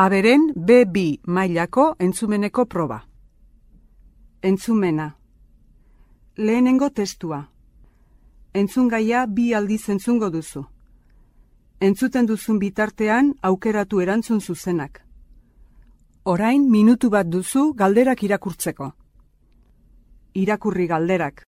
Aberen B2 mailako entzumeneko proba. Entzumena. Lehenengo testua. Entzungaia bi aldiz entzungo duzu. Entzuten duzun bitartean aukeratu erantzun zuzenak. Orain minutu bat duzu galderak irakurtzeko. Irakurri galderak.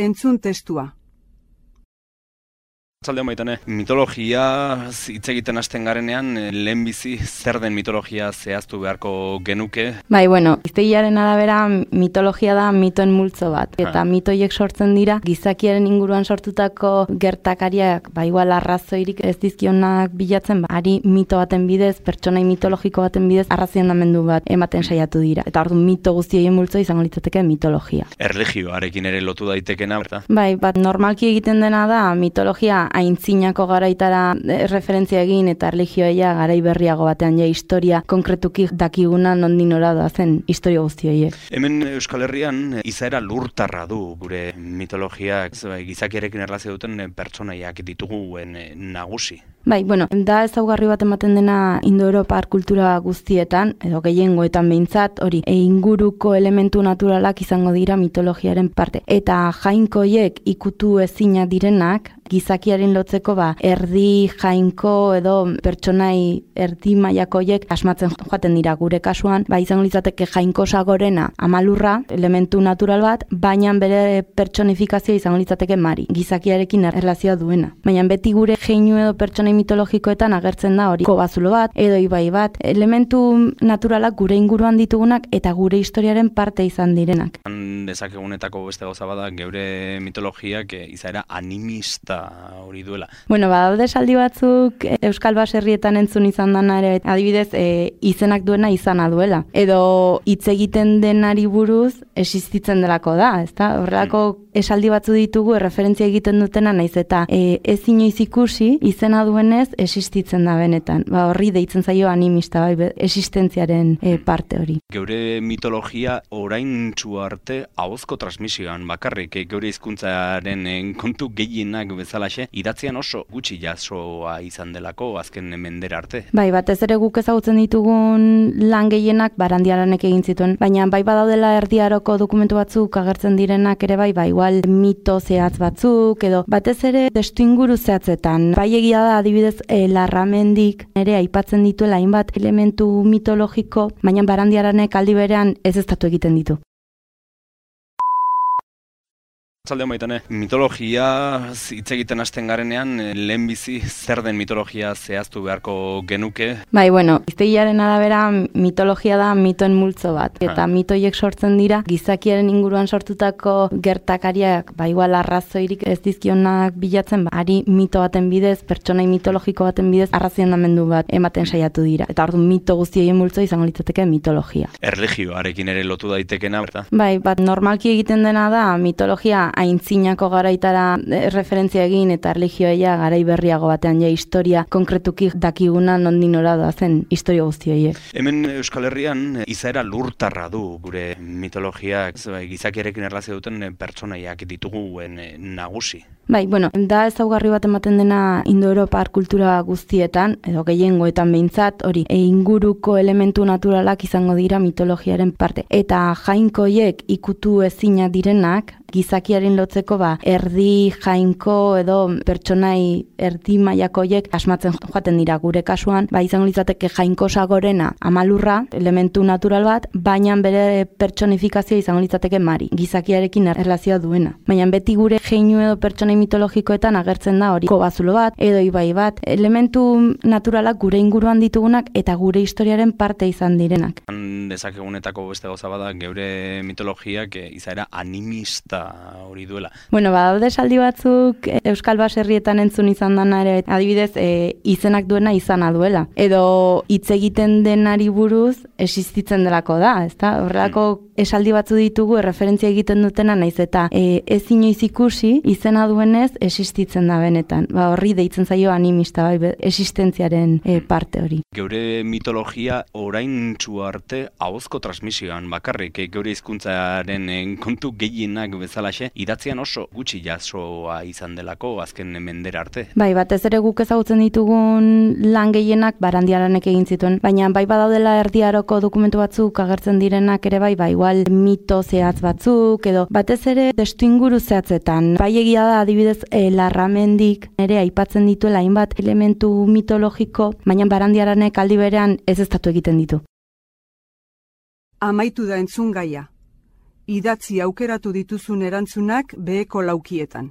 Entzun testua. Zaldean baitane, mitologia hitz egiten hasten garenean, eh, lehenbizi zer den mitologia zehaztu beharko genuke? Bai, bueno, iztegiaren arabera mitologia da mitoen multzo bat. Eta mitoiek sortzen dira, gizakiaren inguruan sortutako gertakariak, ba igual arrazoirik ez dizkionak bilatzen, ba, ari mito baten bidez, pertsonai mitologiko baten bidez, arrazionamendu bat ematen saiatu dira. Eta ordu mito guztioien multzo izango litzateke mitologia. Erlegioarekin ere lotu daitekena, berta? Bai, bat normalki egiten dena da mitologia aintzinako garaitara eh, referentzia egin eta erligioia garai berriago batean ja historia konkretuki dakiguna nondin ora zen historia guzti horiek. Hemen Euskal Herrian izaera lurtarra du gure mitologiak, gizakiarekin erlazio duten pertsonaiak dituguen eh, nagusi. Bai, bueno, da ezaugarri bat ematen dena Indo-Europar kultura guztietan, edo gehiengoetan behintzat, hori, e inguruko elementu naturalak izango dira mitologiaren parte. Eta jainkoiek ikutu ezina direnak, gizakiaren lotzeko ba, erdi jainko edo pertsonai erdi maiakoiek asmatzen joaten dira gure kasuan, ba, izango litzateke jainko sagorena amalurra, elementu natural bat, baina bere pertsonifikazioa izango litzateke mari, gizakiarekin erlazioa duena. Baina beti gure jeinu edo pertsonai mitologikoetan agertzen da hori kobazulo bat edo ibai bat, elementu naturalak gure inguruan ditugunak eta gure historiaren parte izan direnak. Dezakegunetako beste gauza bada geure mitologiak eh, izaera animista hori duela. Bueno, badaude saldi batzuk eh, Euskal Baserrietan entzun izan dana ere adibidez e, izenak duena izana duela. Edo hitz egiten denari buruz existitzen delako da, ezta? Horrelako hmm. esaldi batzu ditugu erreferentzia egiten dutena naiz eta e, ez inoiz ikusi izena duen duenez existitzen da benetan. Ba, horri deitzen zaio animista bai existentziaren e, parte hori. Geure mitologia orain arte ahozko transmisioan bakarrik geure hizkuntzaren kontu gehienak bezalaxe idatzian oso gutxi jasoa izan delako azken mendera arte. Bai, batez ere guk ezagutzen ditugun lan gehienak barandiaranek egin zituen, baina bai badaudela erdiaroko dokumentu batzuk agertzen direnak ere bai, bai igual mito zehatz batzuk edo batez ere testu inguru zehatzetan. Bai egia da adibidez e, larramendik ere aipatzen dituela hainbat elementu mitologiko, baina barandiaranek aldi berean ez estatu egiten ditu. Zalde maitane, mitologia hitz egiten hasten garenean, eh, lehenbizi zer den mitologia zehaztu beharko genuke? Bai, bueno, iztegiaren arabera mitologia da mitoen multzo bat. Eta mitoiek sortzen dira, gizakiaren inguruan sortutako gertakariak, ba igual arrazoirik ez dizkionak bilatzen, ba, ari mito baten bidez, pertsonai mitologiko baten bidez, arrazionamendu bat ematen saiatu dira. Eta ordu mito guztioien multzo izango litzateke mitologia. Erlegioarekin ere lotu daitekena, berta? Bai, bat normalki egiten dena da mitologia aintzinako garaitara eh, referentzia egin eta erligioia garai berriago batean ja historia konkretuki dakiguna nondin ora zen historia guzti horiek. Hemen Euskal Herrian izaera lurtarra du gure mitologiak, gizakiarekin erlazio duten pertsonaiak dituguen eh, nagusi. Bai, bueno, da ezaugarri bat ematen dena Indo-Europar kultura guztietan, edo gehiengoetan behintzat, hori, e inguruko elementu naturalak izango dira mitologiaren parte. Eta jainkoiek ikutu ezina direnak, gizakiaren lotzeko ba, erdi jainko edo pertsonai erdi mailakoiek asmatzen joaten dira gure kasuan, ba izango litzateke jainko sagorena amalurra, elementu natural bat, baina bere pertsonifikazioa izango litzateke mari, gizakiarekin erlazioa duena. Baina beti gure jeinu edo pertsonai mitologikoetan agertzen da hori kobazulo bat, edo ibai bat, elementu naturalak gure inguruan ditugunak eta gure historiaren parte izan direnak. Dezakegunetako beste gauza bada, geure mitologiak eh, izaera animista hori duela. Bueno, ba, daude saldi batzuk eh, Euskal Baserrietan entzun izan dana ere, adibidez, e, izenak duena izana duela. Edo hitz egiten denari buruz existitzen delako da, ezta? Horrelako mm. esaldi batzu ditugu erreferentzia egiten dutena naiz eta e, ez inoiz ikusi izena duenez existitzen da benetan. Ba, horri deitzen zaio animista bai, existentziaren e, parte hori. Geure mitologia orain arte ahozko transmisioan bakarrik, e, geure hizkuntzaren kontu gehienak bezalaxe, idatzian oso gutxi jasoa izan delako azken mendera arte. Bai, batez ere guk ezagutzen ditugun lan gehienak barandiaranek egin zituen, baina bai badaudela erdiaroko dokumentu batzuk agertzen direnak ere bai, bai, igual mito zehatz batzuk, edo batez ere destu inguru zehatzetan. Bai egia da, adibidez, e, larramendik ere aipatzen dituela hainbat elementu mitologiko, baina barandiaranek aldi berean ez estatu egiten ditu. Amaitu da entzun gaia idatzi aukeratu dituzun erantzunak beheko laukietan.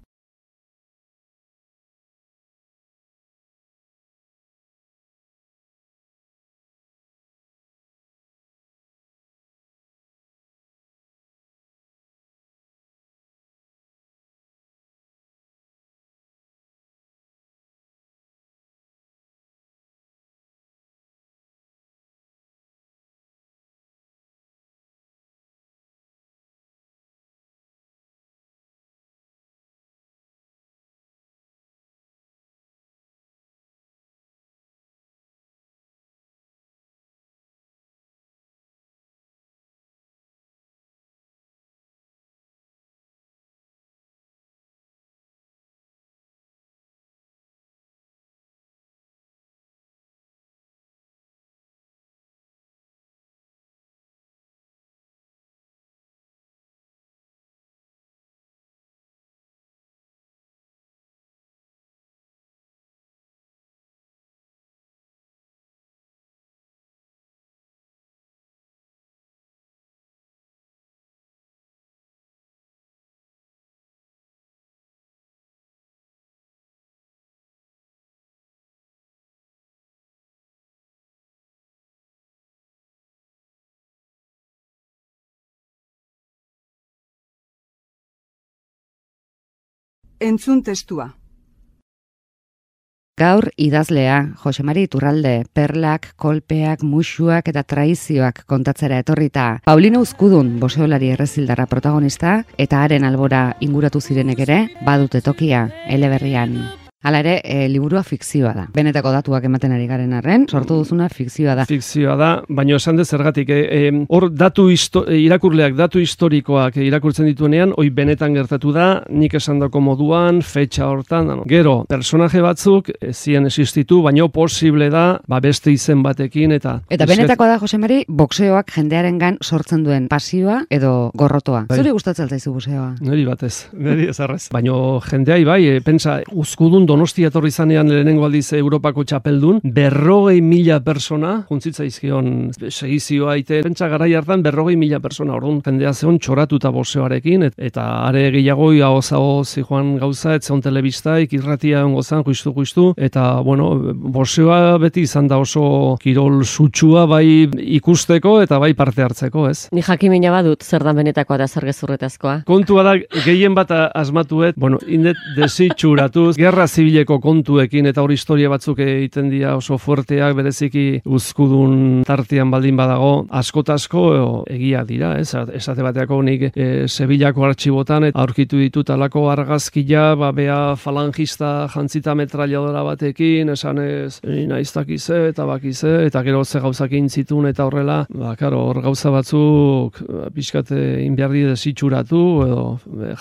Entzun testua. Gaur idazlea, Jose Mari Turralde, perlak, kolpeak, musuak eta traizioak kontatzera etorrita. Paulino Uzkudun, boseolari errezildarra protagonista, eta haren albora inguratu zirenek ere, badute tokia, eleberrian. Hala ere, e, liburua fikzioa da. Benetako datuak ematen ari garen arren, sortu duzuna fikzioa da. Fikzioa da, baina esan dez zergatik, eh, hor datu histo, eh, irakurleak datu historikoak irakurtzen dituenean, hoi benetan gertatu da, nik esan dako moduan, fetxa hortan, no. gero, personaje batzuk zien existitu, baina posible da, ba beste izen batekin, eta... Eta benetako da, Jose Mari, boxeoak jendearen gan sortzen duen pasioa edo gorrotoa. Bai. Zuri gustatzen zaizu boxeoa? Neri batez, neri ezarrez. baina jendeai bai, e, pentsa, uzkudun donosti etorri zanean lehenengo aldiz Europako txapeldun, berrogei mila persona, juntzitza izkion segizioa ite, pentsa garai hartan berrogei mila persona, orduan jendea zeon txoratuta boseoarekin, et, eta are gehiago hau zao joan gauza, et zeon telebista, ikirratia ongo zan, juistu, juistu, eta, bueno, boseoa beti izan da oso kirol sutsua bai ikusteko eta bai parte hartzeko, ez? Ni jakimina badut zer da benetakoa da zer gezurretazkoa. Kontua da, gehien bat asmatuet, bueno, indet desitxuratuz, gerra zibileko kontuekin eta hori historia batzuk egiten dira oso fuerteak bereziki uzkudun tartian baldin badago askotasko egia dira, ez? Esate bateako nik e, Sevillako artxibotan eta aurkitu ditut alako argazkia, ba bea falangista jantzita metralladora batekin, esan ez, naiztakize eta bakize, eta gero ze gauzak zitun eta horrela, ba, karo, hor gauza batzuk ba, pixkate inbiardi desitxuratu edo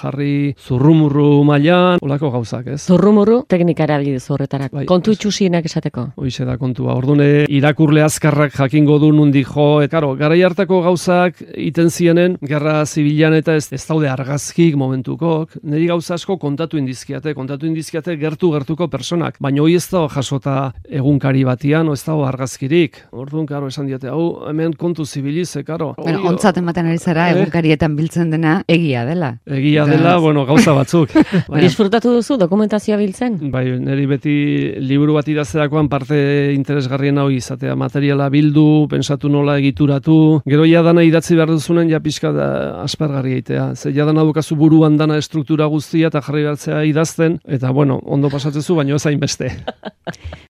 jarri zurrumurru mailan, olako gauzak, ez? Zurrumurru teknika erabili duzu horretarak. Bai, kontu itxusienak esateko. Hoize da kontua. Ordune irakurle azkarrak jakingo du nundi jo. Et claro, garai hartako gauzak iten zienen gerra zibilan eta ez, ez daude argazkik momentukok. Neri gauza asko kontatu indizkiate, kontatu indizkiate gertu gertuko personak, baina hoi ez da jasota egunkari batian, o ez da argazkirik. Orduan, karo, esan diate, hau, hemen kontu zibilize, karo. Bueno, ontzat ematen ari zara, eh? egunkarietan biltzen dena, egia dela. Egia dela, bueno, gauza batzuk. Disfrutatu duzu dokumentazioa biltzen? Bai, niri beti liburu bat idazterakoan parte interesgarrien hau izatea. Materiala bildu, pensatu nola egituratu. Gero ja dana idatzi behar duzunen ja pixka da aspergarri eitea. Ze ja dana dukazu buruan dana estruktura guztia eta jarri behartzea idazten. Eta bueno, ondo pasatzezu, baino ez beste.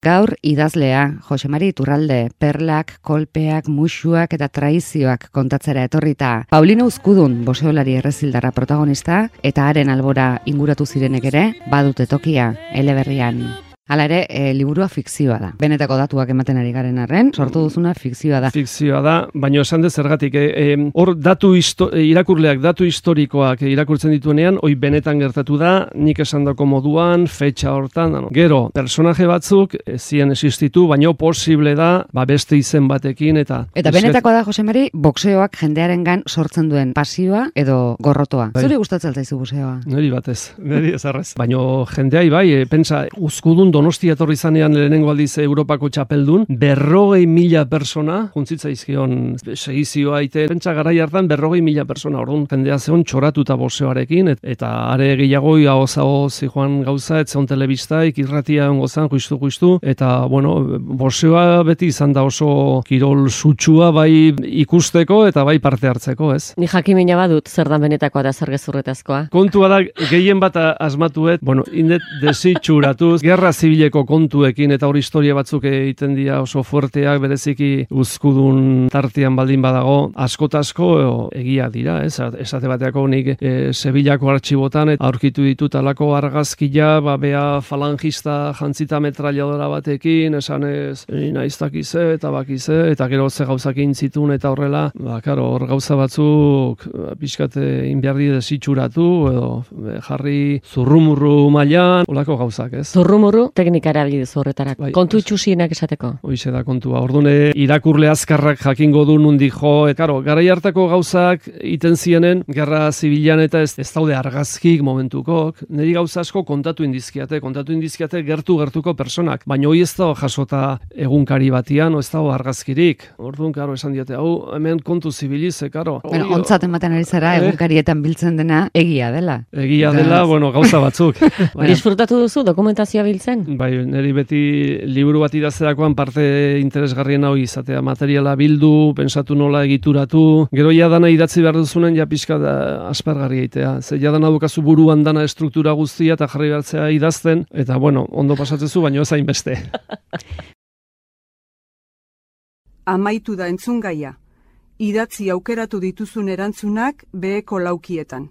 Gaur idazlea, Jose Mari Turralde, perlak, kolpeak, musuak eta traizioak kontatzera etorrita. Paulino Uzkudun, boseolari errezildara protagonista, eta haren albora inguratu zirenek ere, badute tokia, eleberrian. Hala ere, e, liburua fikzioa da. Benetako datuak ematen ari garen arren, sortu duzuna fikzioa da. Fikzioa da, baina esan dez zergatik, e, hor datu e, irakurleak datu historikoak irakurtzen dituenean, hoi benetan gertatu da, nik esan dako moduan, fetxa hortan, no. gero, personaje batzuk e, zien existitu, baina posible da, ba beste izen batekin, eta... Eta benetako da, Jose Mari, boxeoak jendearen gan sortzen duen pasioa edo gorrotoa. Bai. Zuri gustatzen zaizu boxeoa? Neri batez, neri ezarrez. Baina jendeai bai, e, pentsa, uzkudun Donostia etorri zanean lehenengo aldiz Europako txapeldun, berrogei mila persona, juntzitza izkion segizioa ite, pentsa garai hartan berrogei mila persona, orduan jendea zeon txoratuta boseoarekin, et, eta are gehiago hau zao joan gauza, et zeon telebista, ikirratia ongo zan, juistu, juistu, eta, bueno, boseoa beti izan da oso kirol sutsua bai ikusteko eta bai parte hartzeko, ez? Ni jakimina badut zer da benetakoa da zer gezurretazkoa. Kontua da, gehien bat asmatuet, bueno, indet desitxuratuz, gerra zibileko kontuekin eta hori historia batzuk egiten dira oso fuerteak bereziki uzkudun tartian baldin badago askotasko egia dira, ez? Esate bateako nik e, Sevillako artxibotan aurkitu ditut alako argazkia, ba bea falangista jantzita metralladora batekin, esan ez, naiztakize eta bakize, eta gero ze gauzak zitun eta horrela, ba, karo, hor gauza batzuk ba, pixkate inbiardi desitxuratu edo jarri zurrumurru mailan, olako gauzak, ez? Zurrumurru teknika erabili duzu horretarak. Bai, kontu itxusienak esateko. Hoize da kontua. Ordune irakurle azkarrak jakingo du nundi jo. Et, karo, garai hartako gauzak iten zienen gerra zibilan eta ez, ez daude argazkik momentukok. Neri gauza asko kontatu indizkiate, kontatu indizkiate gertu gertuko personak. Baina hoi ez da jasota egunkari batian, ez dago argazkirik. Orduan, karo, esan diate, hau, hemen kontu zibilize, karo. Bueno, ontzat ematen ari zara, eh? egunkarietan biltzen dena, egia dela. Egia dela, bueno, gauza batzuk. Disfrutatu duzu dokumentazioa biltzen? Bai, niri beti liburu bat idazterakoan parte interesgarrien hau izatea. Materiala bildu, pensatu nola egituratu. Gero ja dana idatzi behar duzunen ja pixka da aspergarri eitea. Ze ja dana dukazu buruan dana estruktura guztia eta jarri behartzea idazten. Eta bueno, ondo pasatzezu, baino ez beste. Amaitu da entzungaia. Idatzi aukeratu dituzun erantzunak beheko laukietan.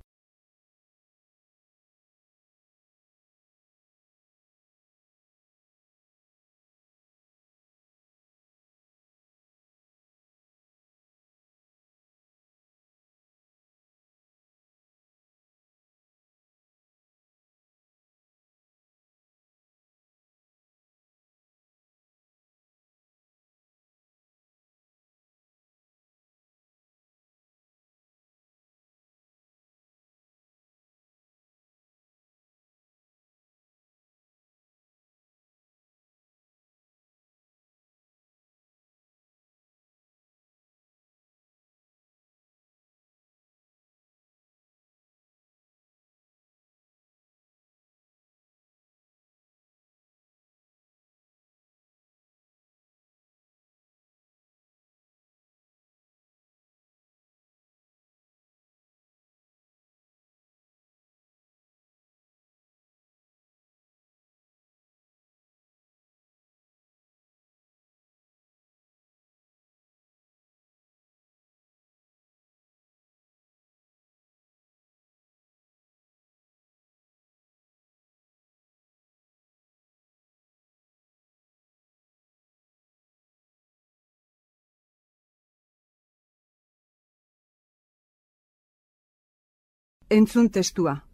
Entzun testua.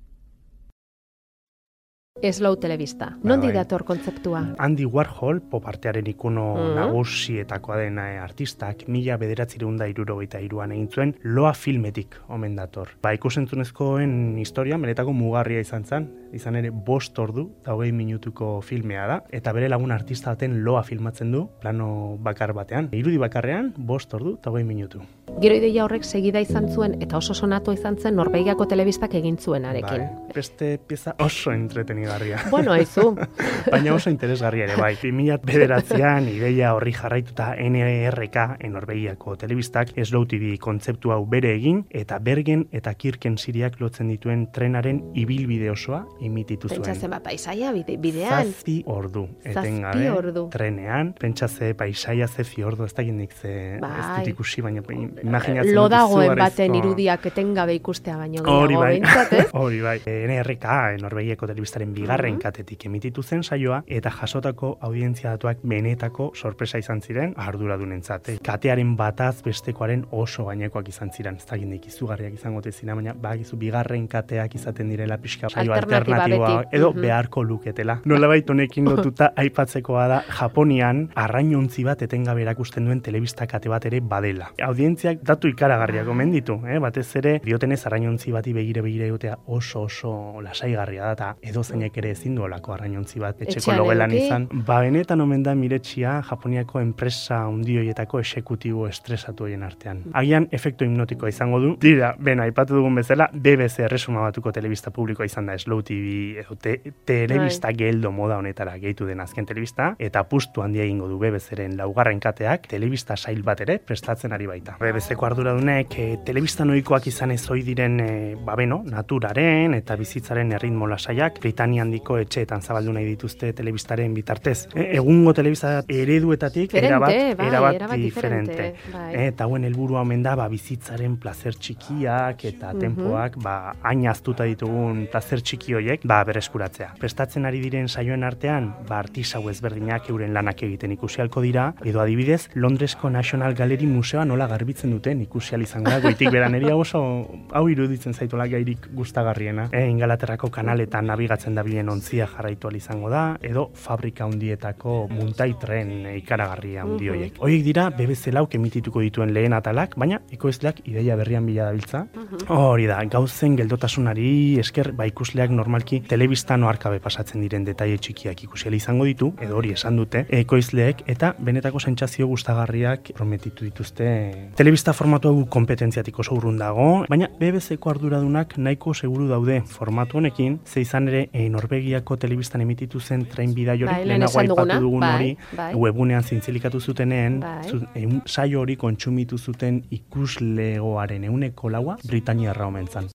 Slow telebista. Nondi bai. dator kontzeptua? Andy Warhol, popartearen ikuno Mhm. nagusietakoa dena eh, artistak, mila bederatzireun da irurogeita iruan egin zuen, loa filmetik omen dator. Ba, ikusentzunezkoen historia, benetako mugarria izan zen, izan ere bost ordu, eta hogei minutuko filmea da, eta bere lagun artista baten loa filmatzen du, plano bakar batean. Irudi bakarrean, bost ordu, eta hogei minutu. Gero ideia horrek segida izan zuen eta oso sonatua izan zen Norvegiako telebistak egin zuenarekin. Bai, beste pieza oso entretenigarria. Bueno, aizu. Baina oso interesgarria ere, bai. 2000 bederatzean ideia horri jarraituta NRK, Norvegiako telebistak, Slow TV kontzeptu hau bere egin, eta Bergen eta Kirken siriak lotzen dituen trenaren ibilbide osoa imititu zuen. Pentsa zenbat paisaia bide, bidean. Zazpi ordu, etengabe, ordu. trenean, pentsa ze paisaia ze fiordo, ez da nik ze, ez Bai. dut ikusi, baina imaginatzen Lo dagoen baten irudiak etengabe ikustea baino Hori bai, ez? hori bai. NRK, Norvegiako telebistaren bigarren Mhm. katetik emititu zen saioa, eta jasotako audientzia datuak benetako sorpresa izan ziren arduradunentzat. Eh, Katearen bataz bestekoaren oso gainekoak izan ziren, ez da gindik izugarriak izango tezina, baina bagizu bigarren kateak izaten direla pixka saio alternatiboa, edo Mhm. beharko luketela. Nolabait honekin lotuta aipatzekoa da Japonian arrainontzi bat etengabe erakusten duen telebista kate bat ere badela. Audientziak datu ikaragarriak omen ditu, eh? batez ere diotenez arrainontzi bati begire begire egotea oso oso lasaigarria da eta edo zeinek ere ezin du olako arrainontzi bat etxeko logelan izan. Ba benetan omen da miretsia Japoniako enpresa handi horietako esekutibo estresatu horien artean. Agian efektu hipnotikoa izango du. Dira, ben aipatu dugun bezala BBC erresuma batuko telebista publikoa izan da Slow TV edo te, telebista geldo moda honetara gehitu den azken telebista eta pustu handia egingo du BBC-ren laugarren kateak telebista sail bat ere prestatzen ari baita. BBC-ko arduradunek e, telebista noikoak izan ez diren e, babeno, naturaren eta bizitzaren erritmo lasaiak Britania handiko etxeetan zabaldu nahi dituzte telebistaren bitartez. E, egungo telebista ereduetatik Diferente, erabat, bai, erabat, erabat diferente. diferente, bai. E, eta hauen helburua omen da ba, bizitzaren placer txikiak eta Mhm. tempoak ba, hain aztuta ditugun placer txiki horiek ba, bereskuratzea. Prestatzen ari diren saioen artean, ba, artisau ezberdinak euren lanak egiten ikusialko dira, edo adibidez, Londresko National Gallery Museoa nola garbitzen duten ikusial izango da, goitik beran eri hau oso, hau iruditzen zaitola gairik gustagarriena. E, Ingalaterrako kanaletan nabigatzen dabilen ontzia jarraitu izango da, edo fabrika hundietako muntai tren e, ikaragarria hundi Mhm. horiek. Horiek dira BBC lauk emitituko dituen lehen atalak, baina ekoizleak ideia berrian bila dabiltza. Hori da, gauzen geldotasunari esker ba ikusleak normalki telebistan oarkabe pasatzen diren detaile txikiak ikusi izango ditu, edo hori esan dute, ekoizleek eta benetako sentsazio gustagarriak prometitu dituzte. Telebista formatu hau kompetentziatik oso urrun dago, baina BBC-ko arduradunak nahiko seguru daude formatu honekin, ze izan ere Norvegiako telebistan emititu zen tren bidai hori, Bai, lehen lehenago aipatu dugun bai, hori, bai. webunean zintzilikatu zuteneen, Bai. zu, ehun- saio hori kontsumitu zuten ikuslegoaren euneko laua Britaniarra omen zan.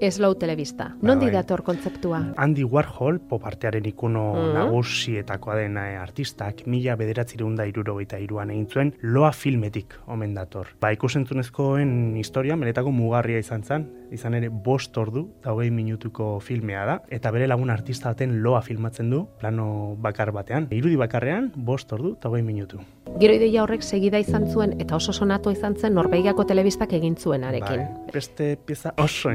Slow telebista. Nondi bai. dator kontzeptua? Andy Warhol, pop artearen ikono Mhm. nagusietakoa den eh, artistak, mila bederatzireun da irurogeita iruan egin zuen, loa filmetik omen dator. Ba, ikusentzunezkoen historia, benetako mugarria izan zen, izan ere bost ordu, eta hogei minutuko filmea da, eta bere lagun artista baten loa filmatzen du, plano bakar batean. Irudi bakarrean, bost ordu, eta hogei minutu. Gero ideia horrek segida izan zuen eta oso sonatua izan zen Norvegiako telebistak egin zuenarekin. Bai, beste pieza oso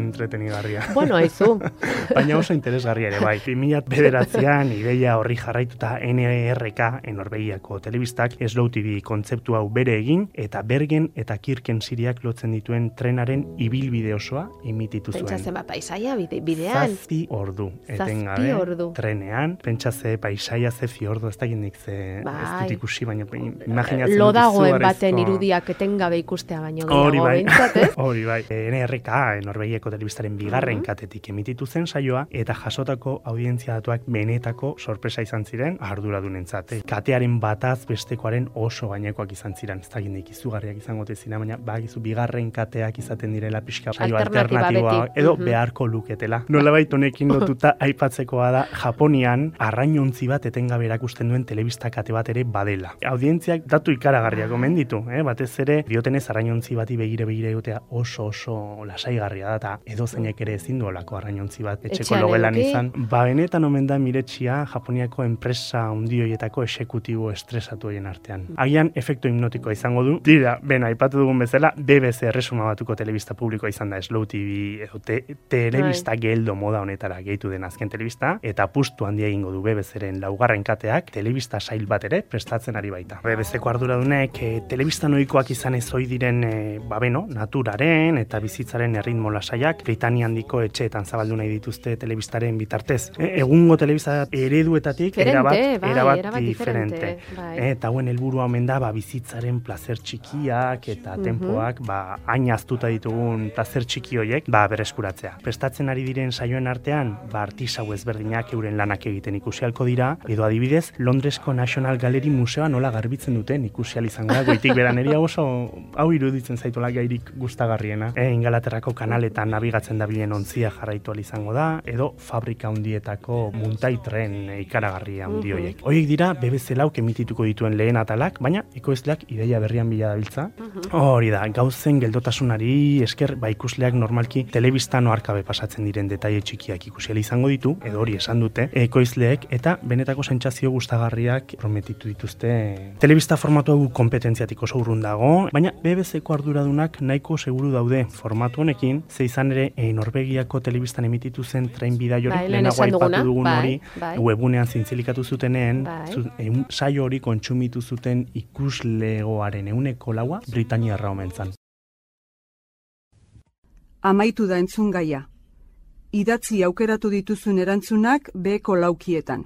entretenigarria. Bueno, aizu. Baina oso interesgarria ere bai. 2000 bederatzean ideia horri jarraituta NRK en Norvegiako telebistak Slow TV kontzeptu hau bere egin eta Bergen eta Kirken siriak lotzen dituen trenaren ibilbide osoa imititu zuen. Pentsa zenba paisaia bide, bidean. Zazpi ordu, Zazpi etengabe, ordu. trenean, pentsa ze paisaia ze fiordo, ez dakit nik ze, ez Bai. dut ikusi, baina imaginatzen Lo dagoen baten irudiak etengabe ikustea baino gehiago Hori bai, ez? hori bai. E, NRK, Norvegiako telebistaren bigarren Mhm. katetik emititu zen saioa, eta jasotako audientzia datuak benetako sorpresa izan ziren arduradunentzat. E, Katearen bataz bestekoaren oso gainekoak izan ziren, ez da gindik izugarriak izango ziren, baina bagizu bigarren kateak izaten direla pixka saio alternatiboa, edo Mhm. beharko luketela. Nolabait honekin lotuta aipatzekoa da Japonian arrainontzi bat etengabe erakusten duen telebista kate bat ere badela. Audientziak datu ikaragarriak omen ditu, eh? batez ere diotenez arrainontzi bati begire begire egotea oso oso lasaigarria da eta edo zeinek ere ezin du olako arrainontzi bat etxeko logelan izan. Ba benetan omen da miretsia Japoniako enpresa hundioietako esekutibo estresatu artean. Agian efektu hipnotikoa izango du. Dira, ben aipatu dugun bezala BBC erresuma batuko telebista publikoa izan da Slow TV edo te, telebista Bai. geldo moda honetara gehitu den azken telebista eta pustu handia egingo du BBCren laugarren kateak telebista sail bat ere prestatzen ari baita. BBCko arduradunek e, telebista noikoak izan ez ohi diren e, ba beno, naturaren eta bizitzaren erritmo lasaiak Britania handiko etxeetan zabaldu nahi dituzte telebistaren bitartez. E, egungo telebista ereduetatik Diferente, erabat, bai, erabat, erabat diferente. diferente, bai. E, eta hauen helburua omen da ba, bizitzaren plazer txikiak eta Mhm. tempoak ba, hain aztuta ditugun plazer txiki horiek ba, bereskuratzea. Prestatzen ari diren saioen artean, ba, artisau ezberdinak euren lanak egiten ikusialko dira, edo adibidez, Londresko National Gallery Museoa nola garbitzen duten ikusial izango da, goitik beran eri hau oso, hau iruditzen zaitola gairik gustagarriena. E, Ingalaterrako kanaletan nabigatzen dabilen ontzia jarraitu izango da, edo fabrika hundietako muntai tren ikaragarria hundi Mhm. horiek. Horiek dira BBC lauk emitituko dituen lehen atalak, baina ekoizleak ideia berrian bila dabiltza. Hori da, gauzen geldotasunari esker ba ikusleak normalki telebistan oarkabe pasatzen diren detaile txikiak ikusiela izango ditu, edo hori esan dute, ekoizleek eta benetako sentsazio gustagarriak prometitu dituzte. Telebista formatu hau kompetentziatik oso urrun dago, baina BBC-ko arduradunak nahiko seguru daude formatu honekin, ze izan ere e, Norvegiako telebistan emititu zen tren bidai hori, Bai, lehen lehenago esan aipatu duguna, dugun bai, hori, bai. webunean zintzilikatu zuteneen, Bai. zu, ehun- saio hori kontsumitu zuten ikuslegoaren euneko laua Britaniarra omen zan. Amaitu da entzun gaia. Idatzi aukeratu dituzun erantzunak beheko laukietan.